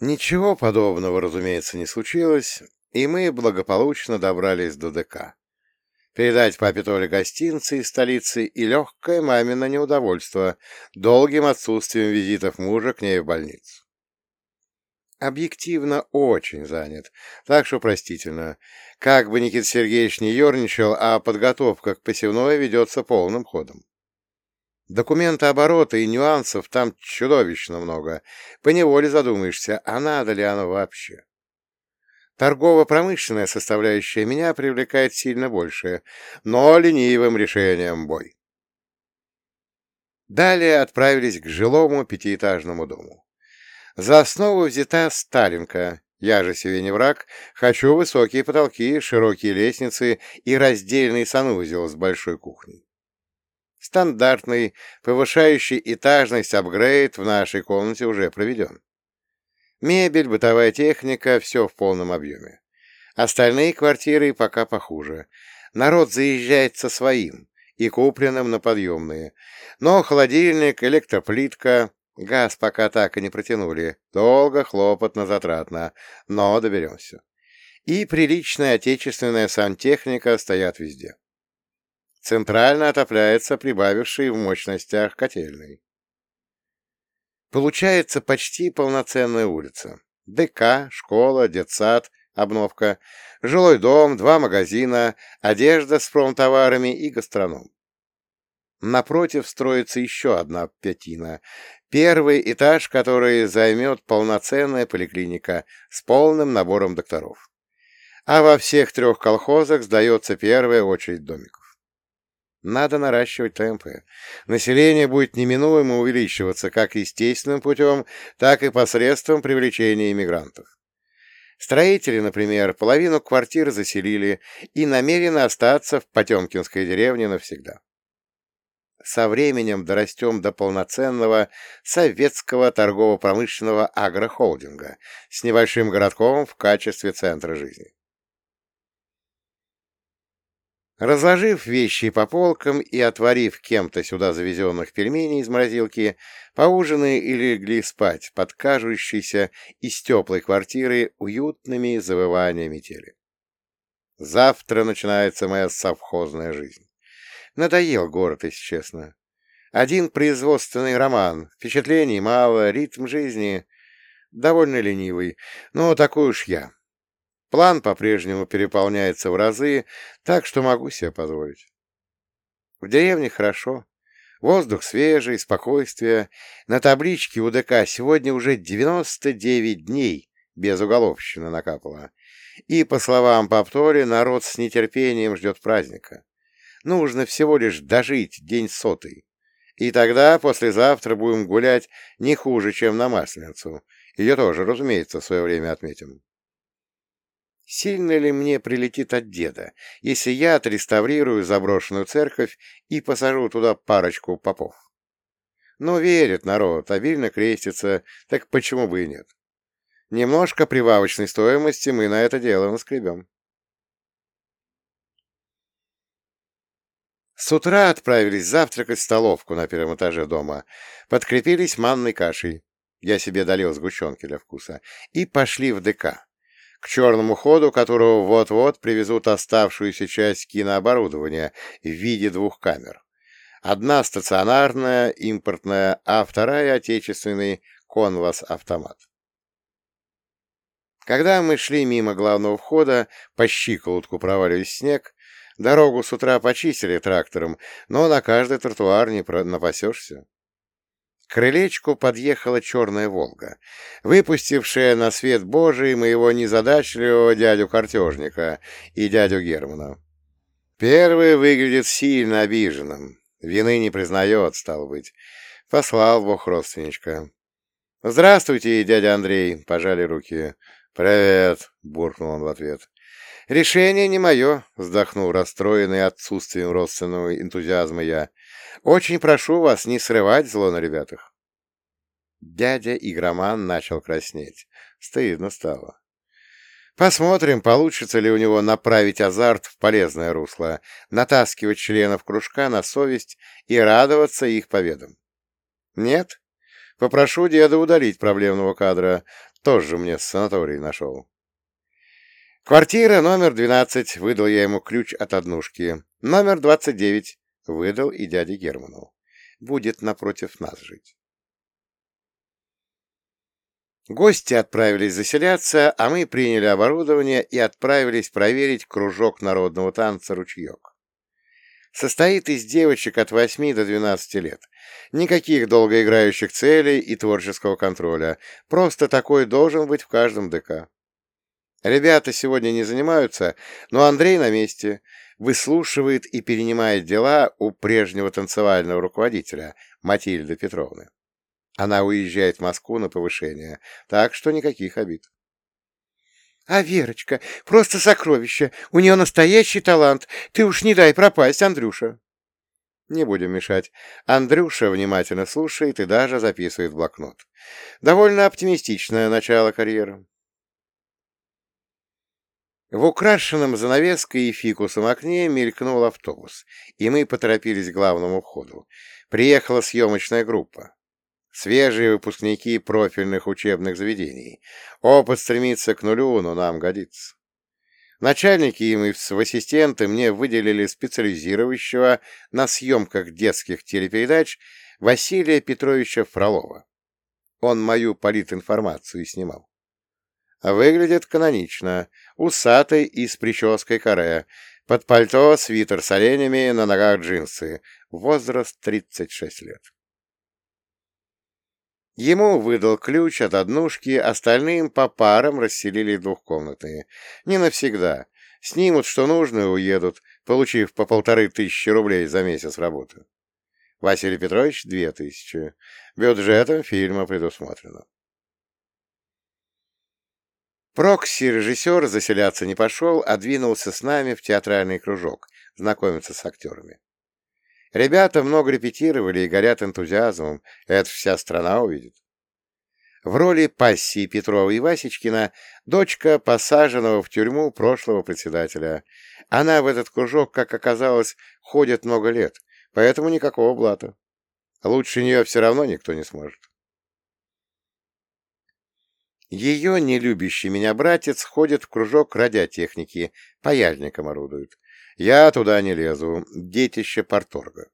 Ничего подобного, разумеется, не случилось, и мы благополучно добрались до ДК. Передать папе Толе гостинцы из столицы и легкое мамино неудовольство долгим отсутствием визитов мужа к ней в больницу. Объективно очень занят, так что простительно. Как бы Никита Сергеевич не ерничал, а подготовка к посевной ведется полным ходом. Документа оборота и нюансов там чудовищно много. Поневоле задумаешься, а надо ли оно вообще? Торгово-промышленная составляющая меня привлекает сильно больше, но ленивым решением бой. Далее отправились к жилому пятиэтажному дому. За основу взята Сталинка. Я же себе не враг, хочу высокие потолки, широкие лестницы и раздельный санузел с большой кухней. Стандартный, повышающий этажность апгрейд в нашей комнате уже проведен. Мебель, бытовая техника — все в полном объеме. Остальные квартиры пока похуже. Народ заезжает со своим и купленным на подъемные. Но холодильник, электроплитка, газ пока так и не протянули. Долго, хлопотно, затратно, но доберемся. И приличная отечественная сантехника стоят везде. Центрально отопляется прибавивший в мощностях котельный. Получается почти полноценная улица. ДК, школа, детсад, обновка, жилой дом, два магазина, одежда с промтоварами и гастроном. Напротив строится еще одна пятина. Первый этаж, который займет полноценная поликлиника с полным набором докторов. А во всех трех колхозах сдается первая очередь домиков. Надо наращивать темпы. Население будет неминуемо увеличиваться как естественным путем, так и посредством привлечения иммигрантов. Строители, например, половину квартир заселили и намерены остаться в Потемкинской деревне навсегда. Со временем дорастем до полноценного советского торгово-промышленного агрохолдинга с небольшим городком в качестве центра жизни. Разложив вещи по полкам и отварив кем-то сюда завезенных пельменей из морозилки, поужинали и легли спать под кажущейся из теплой квартиры уютными завываниями метели. Завтра начинается моя совхозная жизнь. Надоел город, если честно. Один производственный роман, впечатлений мало, ритм жизни довольно ленивый, но такой уж я. План по-прежнему переполняется в разы, так что могу себе позволить. В деревне хорошо. Воздух свежий, спокойствие. На табличке УДК сегодня уже 99 дней без уголовщины накапало. И, по словам Паптори, народ с нетерпением ждет праздника. Нужно всего лишь дожить день сотый. И тогда послезавтра будем гулять не хуже, чем на Масленицу. Ее тоже, разумеется, в свое время отметим. Сильно ли мне прилетит от деда, если я отреставрирую заброшенную церковь и посажу туда парочку попов? Ну, верит народ, обильно крестится, так почему бы и нет? Немножко прибавочной стоимости мы на это дело наскребем. С утра отправились завтракать в столовку на первом этаже дома, подкрепились манной кашей, я себе долил сгущенки для вкуса, и пошли в ДК к черному ходу, которого вот-вот привезут оставшуюся часть кинооборудования в виде двух камер. Одна стационарная, импортная, а вторая отечественный конвас-автомат. Когда мы шли мимо главного входа, по щиколотку проваливаясь снег, дорогу с утра почистили трактором, но на каждый тротуар не напасешься. К крылечку подъехала черная «Волга», выпустившая на свет Божий моего незадачливого дядю-картежника и дядю Германа. Первый выглядит сильно обиженным, вины не признает, стал быть. Послал Бог родственничка. «Здравствуйте, дядя Андрей!» — пожали руки. «Привет!» — буркнул он в ответ. «Решение не мое», — вздохнул расстроенный отсутствием родственного энтузиазма я. «Очень прошу вас не срывать зло на ребятах». Дядя игроман начал краснеть. Стыдно стало. Посмотрим, получится ли у него направить азарт в полезное русло, натаскивать членов кружка на совесть и радоваться их победам. Нет? Попрошу деда удалить проблемного кадра. Тоже мне санаторий нашел. Квартира номер 12, выдал я ему ключ от однушки. Номер 29, выдал и дяде Герману. Будет напротив нас жить. Гости отправились заселяться, а мы приняли оборудование и отправились проверить кружок народного танца «Ручеек». Состоит из девочек от 8 до 12 лет. Никаких долгоиграющих целей и творческого контроля. Просто такой должен быть в каждом ДК. Ребята сегодня не занимаются, но Андрей на месте, выслушивает и перенимает дела у прежнего танцевального руководителя, Матильды Петровны. Она уезжает в Москву на повышение, так что никаких обид. — А Верочка просто сокровище, у нее настоящий талант, ты уж не дай пропасть, Андрюша. Не будем мешать. Андрюша внимательно слушает и даже записывает в блокнот. Довольно оптимистичное начало карьеры. В украшенном занавеской и фикусом окне мелькнул автобус, и мы поторопились к главному входу. Приехала съемочная группа. Свежие выпускники профильных учебных заведений. Опыт стремится к нулю, но нам годится. Начальники им и в ассистенты мне выделили специализирующего на съемках детских телепередач Василия Петровича Фролова. Он мою политинформацию снимал. Выглядит канонично, усатый и с прической каре, под пальто свитер с оленями, на ногах джинсы, возраст 36 лет. Ему выдал ключ от однушки, остальным по парам расселили двухкомнатные. Не навсегда. Снимут, что нужно, и уедут, получив по полторы тысячи рублей за месяц работы. Василий Петрович — две тысячи. Бюджетом фильма предусмотрено. Прокси-режиссер заселяться не пошел, а двинулся с нами в театральный кружок, знакомиться с актерами. Ребята много репетировали и горят энтузиазмом, это вся страна увидит. В роли пассии Петрова и Васечкина дочка посаженного в тюрьму прошлого председателя. Она в этот кружок, как оказалось, ходит много лет, поэтому никакого блата. Лучше нее все равно никто не сможет. Ее нелюбящий меня братец ходит в кружок радиотехники, паяльником орудует. Я туда не лезу, детище порторга.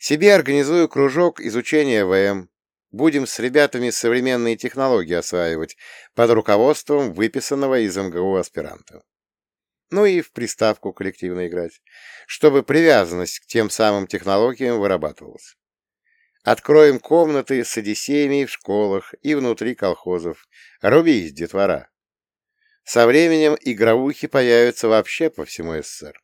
Себе организую кружок изучения ВМ. Будем с ребятами современные технологии осваивать под руководством выписанного из МГУ аспиранта. Ну и в приставку коллективно играть, чтобы привязанность к тем самым технологиям вырабатывалась. Откроем комнаты с одиссеями в школах и внутри колхозов. Рубись, детвора. Со временем игровухи появятся вообще по всему СССР.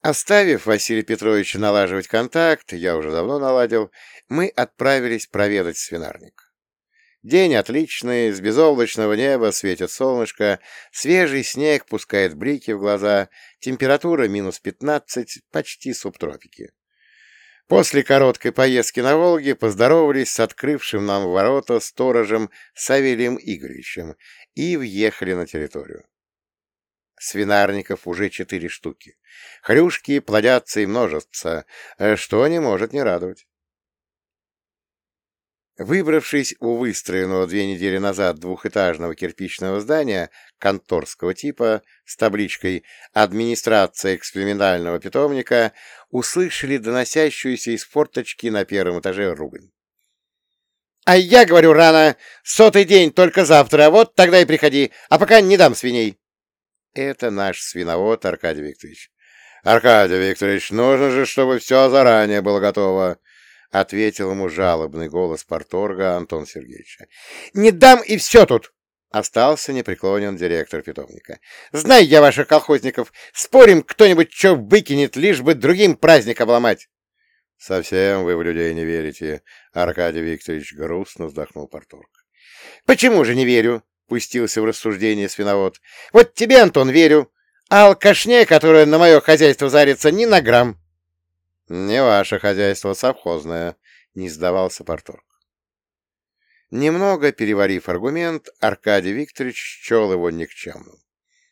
Оставив Василия Петровича налаживать контакт, я уже давно наладил, мы отправились проведать свинарник. День отличный, с безоблачного неба светит солнышко, свежий снег пускает брики в глаза, температура минус пятнадцать, почти субтропики. После короткой поездки на Волге поздоровались с открывшим нам ворота сторожем Савелием Игоревичем и въехали на территорию. Свинарников уже четыре штуки. Хрюшки плодятся и множатся, что не может не радовать. Выбравшись у выстроенного две недели назад двухэтажного кирпичного здания конторского типа с табличкой «Администрация экспериментального питомника», услышали доносящуюся из форточки на первом этаже ругань. «А я говорю рано! Сотый день только завтра, вот тогда и приходи, а пока не дам свиней!» Это наш свиновод Аркадий Викторович. «Аркадий Викторович, нужно же, чтобы все заранее было готово!» — ответил ему жалобный голос порторга Антон Сергеевича. — Не дам и все тут! — остался непреклонен директор питомника. — Знаю я ваших колхозников. Спорим, кто-нибудь что выкинет, лишь бы другим праздник обломать. — Совсем вы в людей не верите, — Аркадий Викторович грустно вздохнул порторг. — Почему же не верю? — пустился в рассуждение свиновод. — Вот тебе, Антон, верю. А алкашне, которая на мое хозяйство зарится, ни на грамм. «Не ваше хозяйство, совхозное», — не сдавался Порторг. Немного переварив аргумент, Аркадий Викторович счел его никчемным.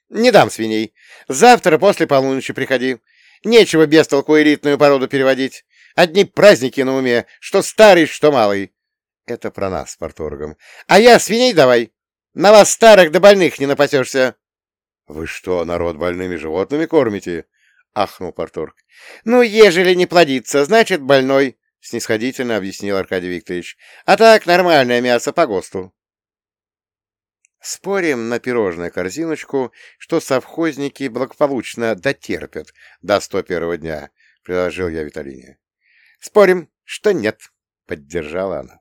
«Не дам свиней. Завтра после полуночи приходи. Нечего без толку элитную породу переводить. Одни праздники на уме, что старый, что малый. Это про нас с порторгом. А я свиней давай! На вас старых да больных не напасешься! Вы что, народ больными животными кормите? Ахнул порторг. Ну, ежели не плодится, значит больной, снисходительно объяснил Аркадий Викторович. А так нормальное мясо по ГОСТу. Спорим на пирожное корзиночку, что совхозники благополучно дотерпят до сто первого дня, — предложил я Виталине. — Спорим, что нет, — поддержала она.